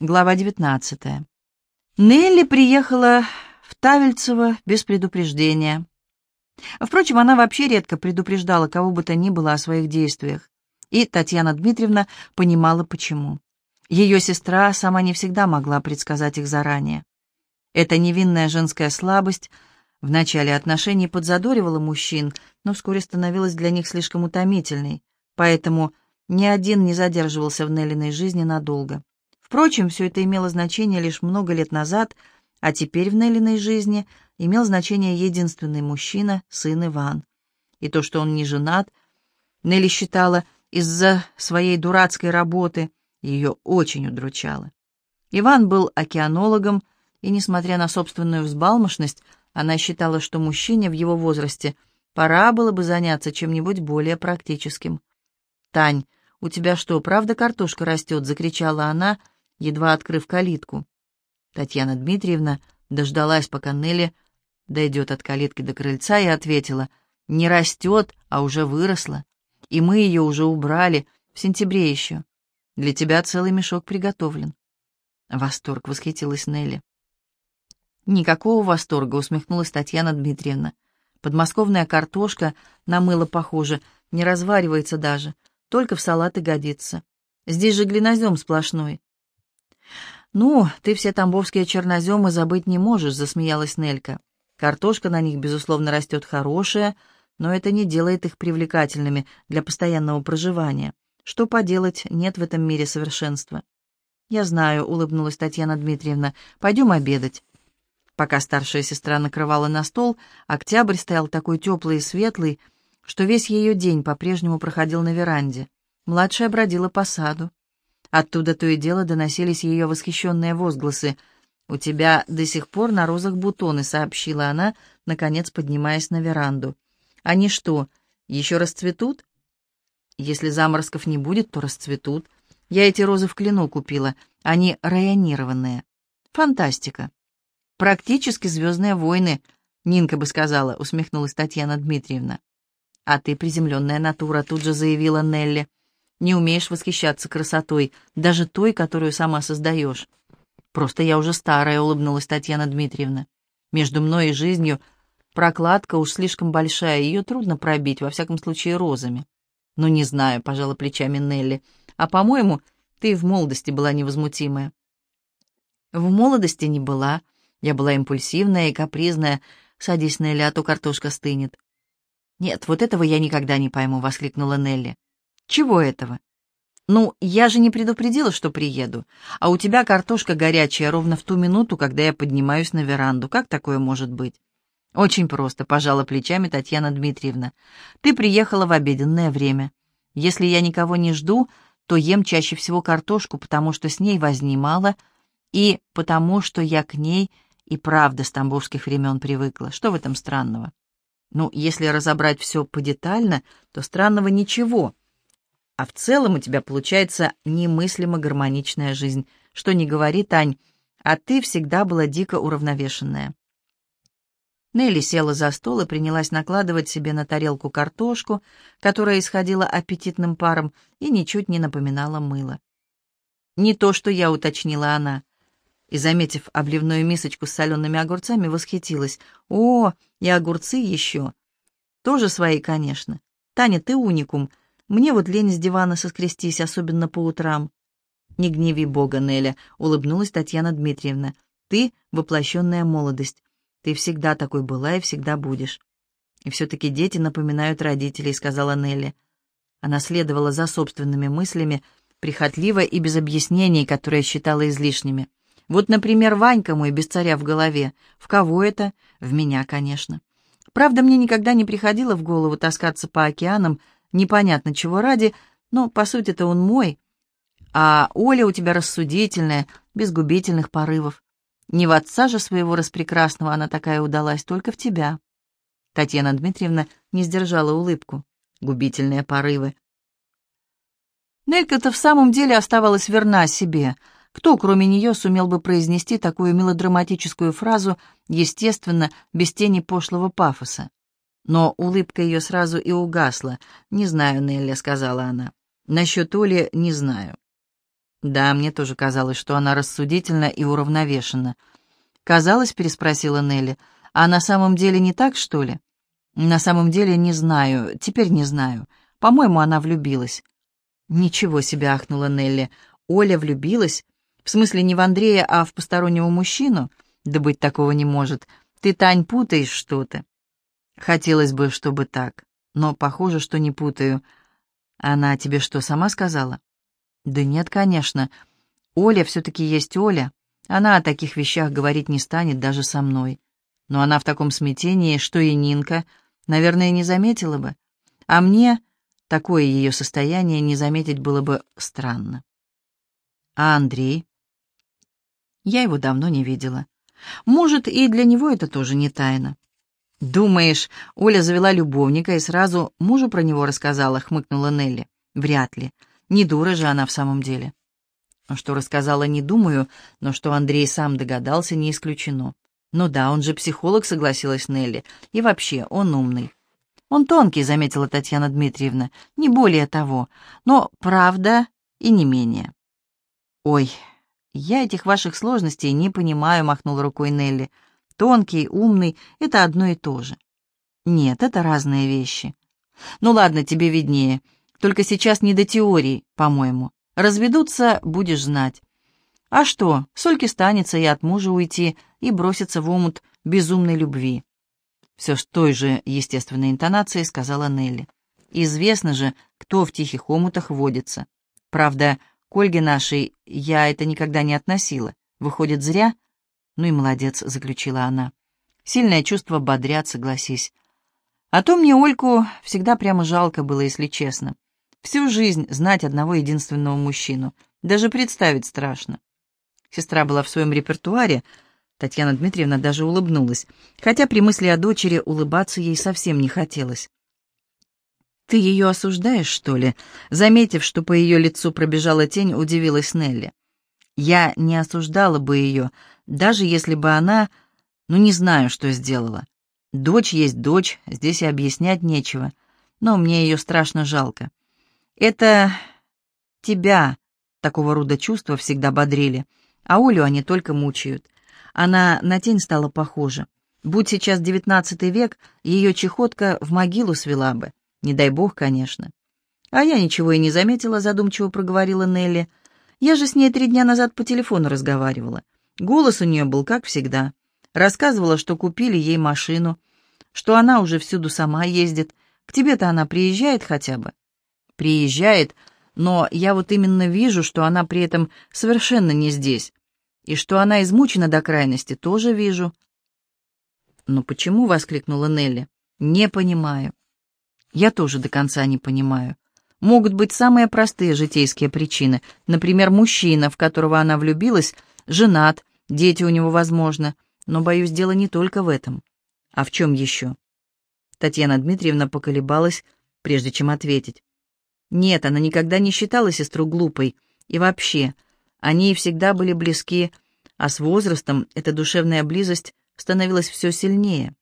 Глава 19. Нелли приехала в Тавельцево без предупреждения. Впрочем, она вообще редко предупреждала кого бы то ни было о своих действиях. И Татьяна Дмитриевна понимала, почему. Ее сестра сама не всегда могла предсказать их заранее. Эта невинная женская слабость в начале отношений подзадоривала мужчин, но вскоре становилась для них слишком утомительной, поэтому ни один не задерживался в Неллиной жизни надолго. Впрочем, все это имело значение лишь много лет назад, а теперь в Неллиной жизни имел значение единственный мужчина, сын Иван. И то, что он не женат, Нелли считала из-за своей дурацкой работы, ее очень удручало. Иван был океанологом, и, несмотря на собственную взбалмошность, она считала, что мужчине в его возрасте пора было бы заняться чем-нибудь более практическим. «Тань, у тебя что, правда картошка растет?» — закричала она, — едва открыв калитку. Татьяна Дмитриевна дождалась, пока Нелли дойдет от калитки до крыльца, и ответила, «Не растет, а уже выросла, и мы ее уже убрали, в сентябре еще. Для тебя целый мешок приготовлен». Восторг восхитилась Нелли. Никакого восторга, усмехнулась Татьяна Дмитриевна. Подмосковная картошка на мыло похоже, не разваривается даже, только в салаты годится. Здесь же глинозем сплошной. «Ну, ты все тамбовские черноземы забыть не можешь», — засмеялась Нелька. «Картошка на них, безусловно, растет хорошая, но это не делает их привлекательными для постоянного проживания. Что поделать, нет в этом мире совершенства». «Я знаю», — улыбнулась Татьяна Дмитриевна. «Пойдем обедать». Пока старшая сестра накрывала на стол, октябрь стоял такой теплый и светлый, что весь ее день по-прежнему проходил на веранде. Младшая бродила по саду. Оттуда то и дело доносились ее восхищенные возгласы. «У тебя до сих пор на розах бутоны», — сообщила она, наконец поднимаясь на веранду. «Они что, еще расцветут?» «Если заморозков не будет, то расцветут. Я эти розы в клену купила. Они районированные. Фантастика. Практически «Звездные войны», — Нинка бы сказала, — усмехнулась Татьяна Дмитриевна. «А ты приземленная натура», — тут же заявила Нелли не умеешь восхищаться красотой, даже той, которую сама создаешь. Просто я уже старая, улыбнулась Татьяна Дмитриевна. Между мной и жизнью прокладка уж слишком большая, ее трудно пробить, во всяком случае, розами. Ну, не знаю, пожала плечами Нелли. А, по-моему, ты в молодости была невозмутимая. В молодости не была. Я была импульсивная и капризная. Садись, Нелли, а то картошка стынет. «Нет, вот этого я никогда не пойму», — воскликнула Нелли. Чего этого? Ну, я же не предупредила, что приеду. А у тебя картошка горячая ровно в ту минуту, когда я поднимаюсь на веранду. Как такое может быть? Очень просто, пожала плечами Татьяна Дмитриевна. Ты приехала в обеденное время. Если я никого не жду, то ем чаще всего картошку, потому что с ней возни мало, и потому что я к ней и правда с тамбовских времен привыкла. Что в этом странного? Ну, если разобрать все подетально, то странного ничего — а в целом у тебя получается немыслимо гармоничная жизнь. Что не говори, Тань, а ты всегда была дико уравновешенная. Нелли села за стол и принялась накладывать себе на тарелку картошку, которая исходила аппетитным паром и ничуть не напоминала мыло. «Не то, что я», — уточнила она. И, заметив обливную мисочку с солеными огурцами, восхитилась. «О, и огурцы еще!» «Тоже свои, конечно. Таня, ты уникум. Мне вот лень с дивана соскрестись, особенно по утрам. «Не гневи Бога, Неля», — улыбнулась Татьяна Дмитриевна. «Ты — воплощенная молодость. Ты всегда такой была и всегда будешь». «И все-таки дети напоминают родителей», — сказала Нелли. Она следовала за собственными мыслями, прихотливо и без объяснений, которые считала излишними. Вот, например, Ванька мой без царя в голове. В кого это? В меня, конечно. Правда, мне никогда не приходило в голову таскаться по океанам, непонятно чего ради, но, по сути-то, он мой. А Оля у тебя рассудительная, без губительных порывов. Не в отца же своего распрекрасного она такая удалась, только в тебя. Татьяна Дмитриевна не сдержала улыбку. Губительные порывы. Нелька-то в самом деле оставалась верна себе. Кто, кроме нее, сумел бы произнести такую мелодраматическую фразу, естественно, без тени пошлого пафоса? Но улыбка ее сразу и угасла. «Не знаю, Нелли», — сказала она. «Насчет Оли не знаю». Да, мне тоже казалось, что она рассудительна и уравновешена. «Казалось?» — переспросила Нелли. «А на самом деле не так, что ли?» «На самом деле не знаю. Теперь не знаю. По-моему, она влюбилась». «Ничего себе!» — ахнула Нелли. «Оля влюбилась? В смысле не в Андрея, а в постороннего мужчину? Да быть такого не может. Ты, Тань, путаешь что-то». «Хотелось бы, чтобы так. Но похоже, что не путаю. Она тебе что, сама сказала?» «Да нет, конечно. Оля все-таки есть Оля. Она о таких вещах говорить не станет даже со мной. Но она в таком смятении, что и Нинка, наверное, не заметила бы. А мне такое ее состояние не заметить было бы странно. А Андрей? Я его давно не видела. Может, и для него это тоже не тайна. «Думаешь, Оля завела любовника и сразу мужу про него рассказала?» — хмыкнула Нелли. «Вряд ли. Не дура же она в самом деле». Что рассказала, не думаю, но что Андрей сам догадался, не исключено. Ну да, он же психолог, согласилась Нелли. И вообще, он умный. Он тонкий, заметила Татьяна Дмитриевна, не более того, но правда и не менее. Ой, я этих ваших сложностей не понимаю, махнула рукой Нелли. Тонкий, умный — это одно и то же. Нет, это разные вещи. Ну ладно, тебе виднее. Только сейчас не до теории, по-моему. Разведутся, будешь знать. А что, Сольке станется и от мужа уйти, и броситься в омут безумной любви. Все с той же естественной интонацией сказала Нелли. Известно же, кто в тихих омутах водится. Правда, к Ольге нашей я это никогда не относила. Выходит, зря? Ну и молодец, заключила она. Сильное чувство бодрят, согласись. А то мне Ольку всегда прямо жалко было, если честно. Всю жизнь знать одного единственного мужчину. Даже представить страшно. Сестра была в своем репертуаре. Татьяна Дмитриевна даже улыбнулась, хотя при мысли о дочери улыбаться ей совсем не хотелось. «Ты ее осуждаешь, что ли?» Заметив, что по ее лицу пробежала тень, удивилась Нелли. «Я не осуждала бы ее, даже если бы она... Ну, не знаю, что сделала. Дочь есть дочь, здесь и объяснять нечего, но мне ее страшно жалко. Это тебя такого рода чувства всегда бодрили, а Олю они только мучают. Она на тень стала похожа. Будь сейчас девятнадцатый век, ее чехотка в могилу свела бы. Не дай бог, конечно. А я ничего и не заметила, задумчиво проговорила Нелли. Я же с ней три дня назад по телефону разговаривала. Голос у нее был, как всегда. Рассказывала, что купили ей машину, что она уже всюду сама ездит. К тебе-то она приезжает хотя бы приезжает, но я вот именно вижу, что она при этом совершенно не здесь. И что она измучена до крайности, тоже вижу. «Но почему?» — воскликнула Нелли. «Не понимаю». «Я тоже до конца не понимаю. Могут быть самые простые житейские причины. Например, мужчина, в которого она влюбилась, женат, дети у него, возможно. Но, боюсь, дело не только в этом. А в чем еще?» Татьяна Дмитриевна поколебалась, прежде чем ответить. Нет, она никогда не считала сестру глупой. И вообще, они всегда были близки, а с возрастом эта душевная близость становилась все сильнее.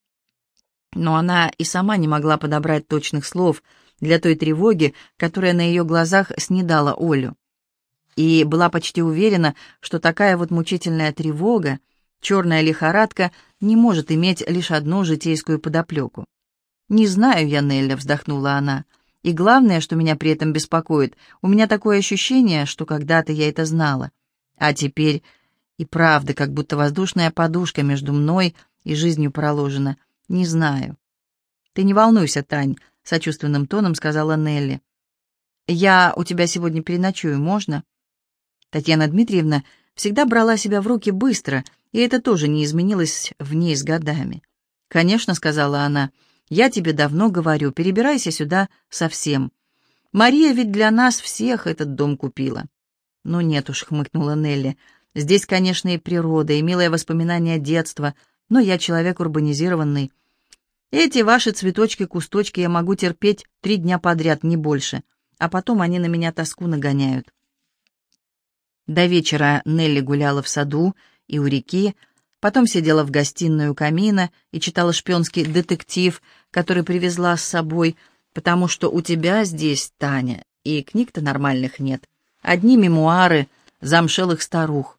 Но она и сама не могла подобрать точных слов для той тревоги, которая на ее глазах снедала Олю. И была почти уверена, что такая вот мучительная тревога, черная лихорадка, не может иметь лишь одну житейскую подоплеку. «Не знаю я, Нелля», — вздохнула она, — и главное, что меня при этом беспокоит, у меня такое ощущение, что когда-то я это знала. А теперь и правда, как будто воздушная подушка между мной и жизнью проложена. Не знаю. «Ты не волнуйся, Тань», — сочувственным тоном сказала Нелли. «Я у тебя сегодня переночую, можно?» Татьяна Дмитриевна всегда брала себя в руки быстро, и это тоже не изменилось в ней с годами. «Конечно», — сказала она, — я тебе давно говорю, перебирайся сюда совсем. Мария ведь для нас всех этот дом купила». «Ну нет уж», — хмыкнула Нелли. «Здесь, конечно, и природа, и милые воспоминания детства, но я человек урбанизированный. Эти ваши цветочки-кусточки я могу терпеть три дня подряд, не больше, а потом они на меня тоску нагоняют». До вечера Нелли гуляла в саду и у реки, Потом сидела в гостиной у камина и читала шпионский детектив, который привезла с собой, потому что у тебя здесь, Таня, и книг-то нормальных нет. Одни мемуары, замшелых старух.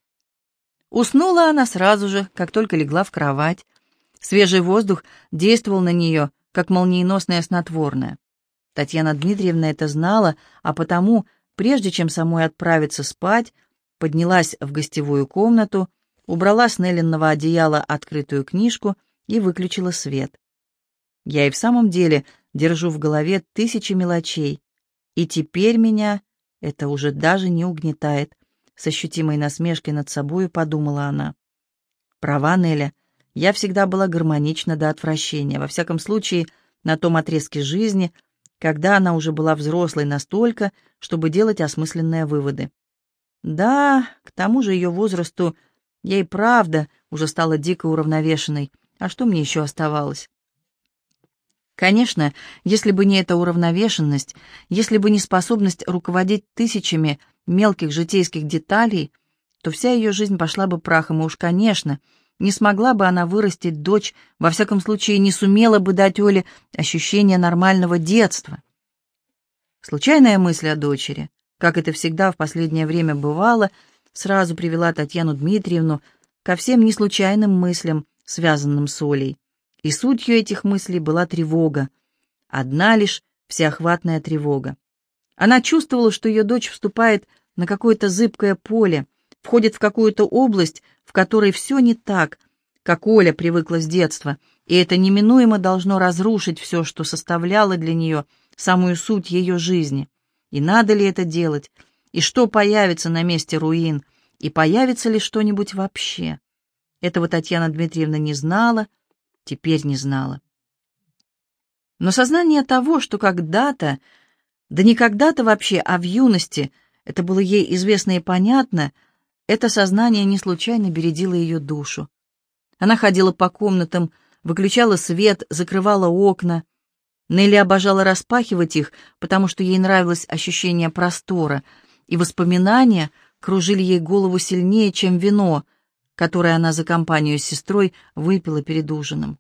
Уснула она сразу же, как только легла в кровать. Свежий воздух действовал на нее, как молниеносное снотворное. Татьяна Дмитриевна это знала, а потому, прежде чем самой отправиться спать, поднялась в гостевую комнату, убрала с Неллинного одеяла открытую книжку и выключила свет. Я и в самом деле держу в голове тысячи мелочей, и теперь меня это уже даже не угнетает, с ощутимой насмешкой над собою подумала она. Права, Неля, я всегда была гармонична до отвращения, во всяком случае, на том отрезке жизни, когда она уже была взрослой настолько, чтобы делать осмысленные выводы. Да, к тому же ее возрасту и правда уже стала дико уравновешенной, а что мне еще оставалось? Конечно, если бы не эта уравновешенность, если бы не способность руководить тысячами мелких житейских деталей, то вся ее жизнь пошла бы прахом, и уж, конечно, не смогла бы она вырастить дочь, во всяком случае не сумела бы дать Оле ощущение нормального детства. Случайная мысль о дочери, как это всегда в последнее время бывало, сразу привела Татьяну Дмитриевну ко всем неслучайным мыслям, связанным с Олей. И сутью этих мыслей была тревога. Одна лишь всеохватная тревога. Она чувствовала, что ее дочь вступает на какое-то зыбкое поле, входит в какую-то область, в которой все не так, как Оля привыкла с детства, и это неминуемо должно разрушить все, что составляло для нее самую суть ее жизни. И надо ли это делать? И что появится на месте руин? И появится ли что-нибудь вообще? Этого Татьяна Дмитриевна не знала, теперь не знала. Но сознание того, что когда-то, да не когда-то вообще, а в юности, это было ей известно и понятно, это сознание не случайно бередило ее душу. Она ходила по комнатам, выключала свет, закрывала окна. Нелли обожала распахивать их, потому что ей нравилось ощущение простора, и воспоминания кружили ей голову сильнее, чем вино — которое она за компанию с сестрой выпила перед ужином.